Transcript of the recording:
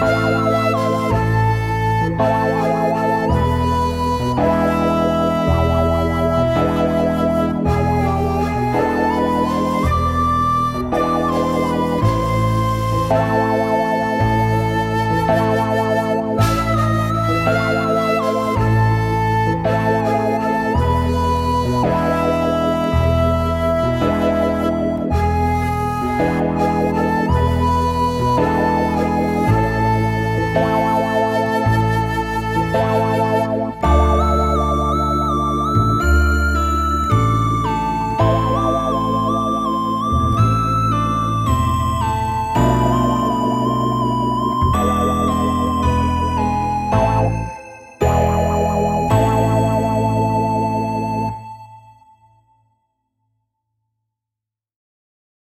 la la la la